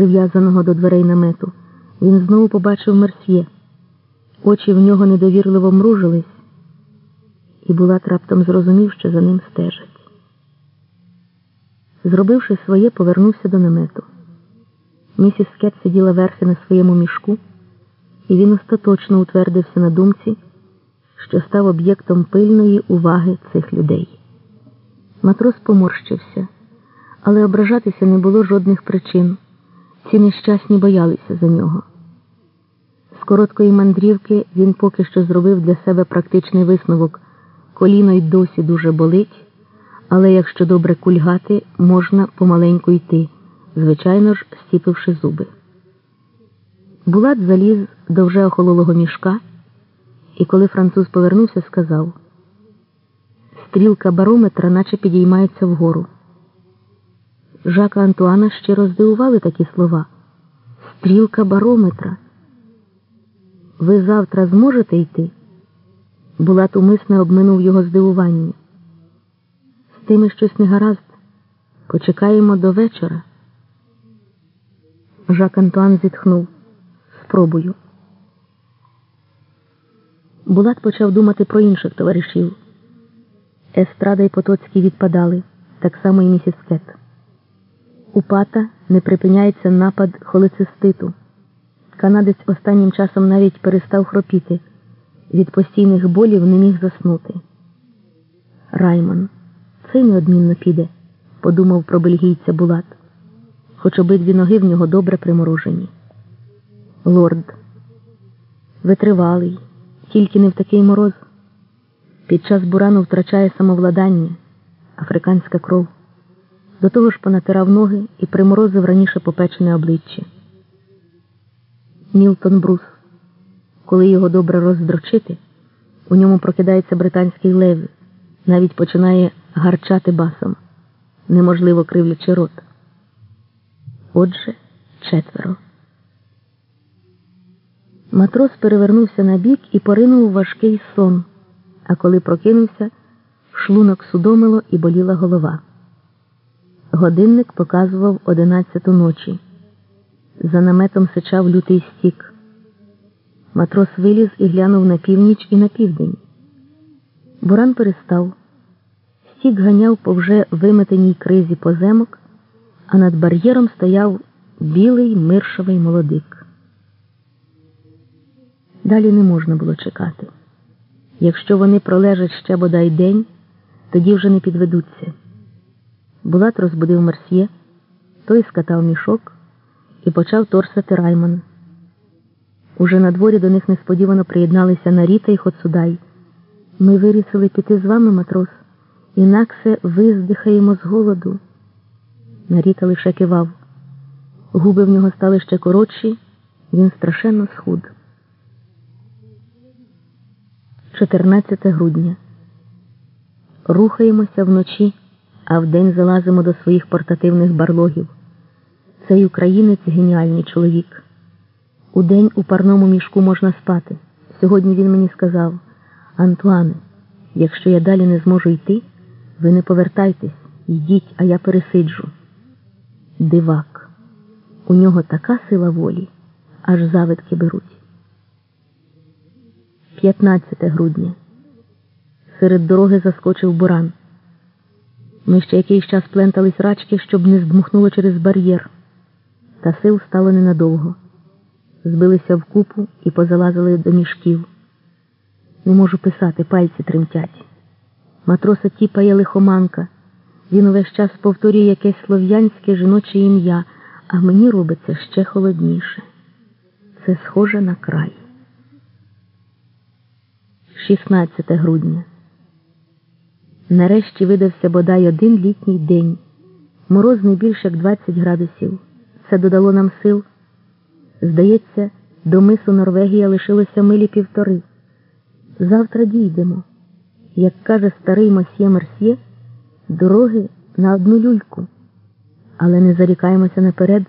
прив'язаного до дверей намету, він знову побачив Мерсьє. Очі в нього недовірливо мружились, і Булат раптом зрозумів, що за ним стежать. Зробивши своє, повернувся до намету. Місіс Скет сиділа верхи на своєму мішку, і він остаточно утвердився на думці, що став об'єктом пильної уваги цих людей. Матрос поморщився, але ображатися не було жодних причин. Ці нещасні боялися за нього. З короткої мандрівки він поки що зробив для себе практичний висновок коліно й досі дуже болить, але якщо добре кульгати, можна помаленьку йти, звичайно ж, стіпивши зуби. Булат заліз до вже охололого мішка, і коли француз повернувся, сказав стрілка барометра наче підіймається вгору. Жака Антуана щиро здивували такі слова. Стрілка барометра. Ви завтра зможете йти? Булат умисне обминув його здивування. З тими щось не гаразд. Почекаємо до вечора. Жак Антуан зітхнув. Спробую. Булат почав думати про інших товаришів. Естрада і Потоцький відпадали, так само і місіс Кет. У пата не припиняється напад холециститу. Канадець останнім часом навіть перестав хропіти. Від постійних болів не міг заснути. Раймон, цей неодмінно піде, подумав про бельгійця Булат, хоч обидві ноги в нього добре приморожені. Лорд, витривалий, тільки не в такий мороз. Під час бурану втрачає самовладання, африканська кров. До того ж понатирав ноги і приморозив раніше попечене обличчя. Мілтон Брус. Коли його добре роздрочити, у ньому прокидається британський лев, навіть починає гарчати басом, неможливо кривлячи рот. Отже, четверо. Матрос перевернувся на бік і поринув важкий сон, а коли прокинувся, шлунок судомило і боліла голова. Годинник показував одинадцяту ночі. За наметом сичав лютий стік. Матрос виліз і глянув на північ і на південь. Буран перестав. Стік ганяв по вже виметеній кризі поземок, а над бар'єром стояв білий миршовий молодик. Далі не можна було чекати. Якщо вони пролежать ще бодай день, тоді вже не підведуться. Булат розбудив Мерсьє, той скатав мішок і почав торсати Раймана. Уже на дворі до них несподівано приєдналися Наріта і Хоцудай. Ми вирішили піти з вами, матрос, інакше ви здихаємо з голоду. Наріта лише кивав. Губи в нього стали ще коротші, він страшенно схуд. 14 грудня. Рухаємося вночі, а вдень залазимо до своїх портативних барлогів. Цей українець геніальний чоловік. Удень у парному мішку можна спати. Сьогодні він мені сказав Антуане, якщо я далі не зможу йти, ви не повертайтесь, йдіть, а я пересиджу. Дивак. У нього така сила волі, аж завидки беруть. 15 грудня. Серед дороги заскочив буран. Ми ще якийсь час плентались рачки, щоб не здмухнуло через бар'єр, та сил стало ненадовго. Збилися в купу і позалазили до мішків. Не можу писати, пальці тремтять. Матроса тіпає лихоманка. Він увесь час повторює якесь слов'янське жіноче ім'я, а мені робиться ще холодніше. Це схоже на край. 16 грудня. Нарешті видався бодай один літній день. Мороз не більше як 20 градусів. Це додало нам сил. Здається, до мису Норвегія лишилося милі півтори. Завтра дійдемо. Як каже старий Масьє Мерсьє, дороги на одну люльку. Але не зарікаємося наперед,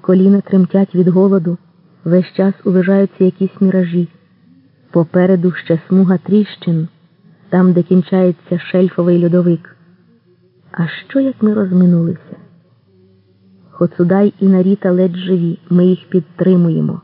коліна тремтять від голоду, весь час уважаються якісь міражі. Попереду ще смуга тріщин, там, де кінчається шельфовий льодовик. А що як ми розминулися? Хоцудай і Наріта ледь живі. Ми їх підтримуємо.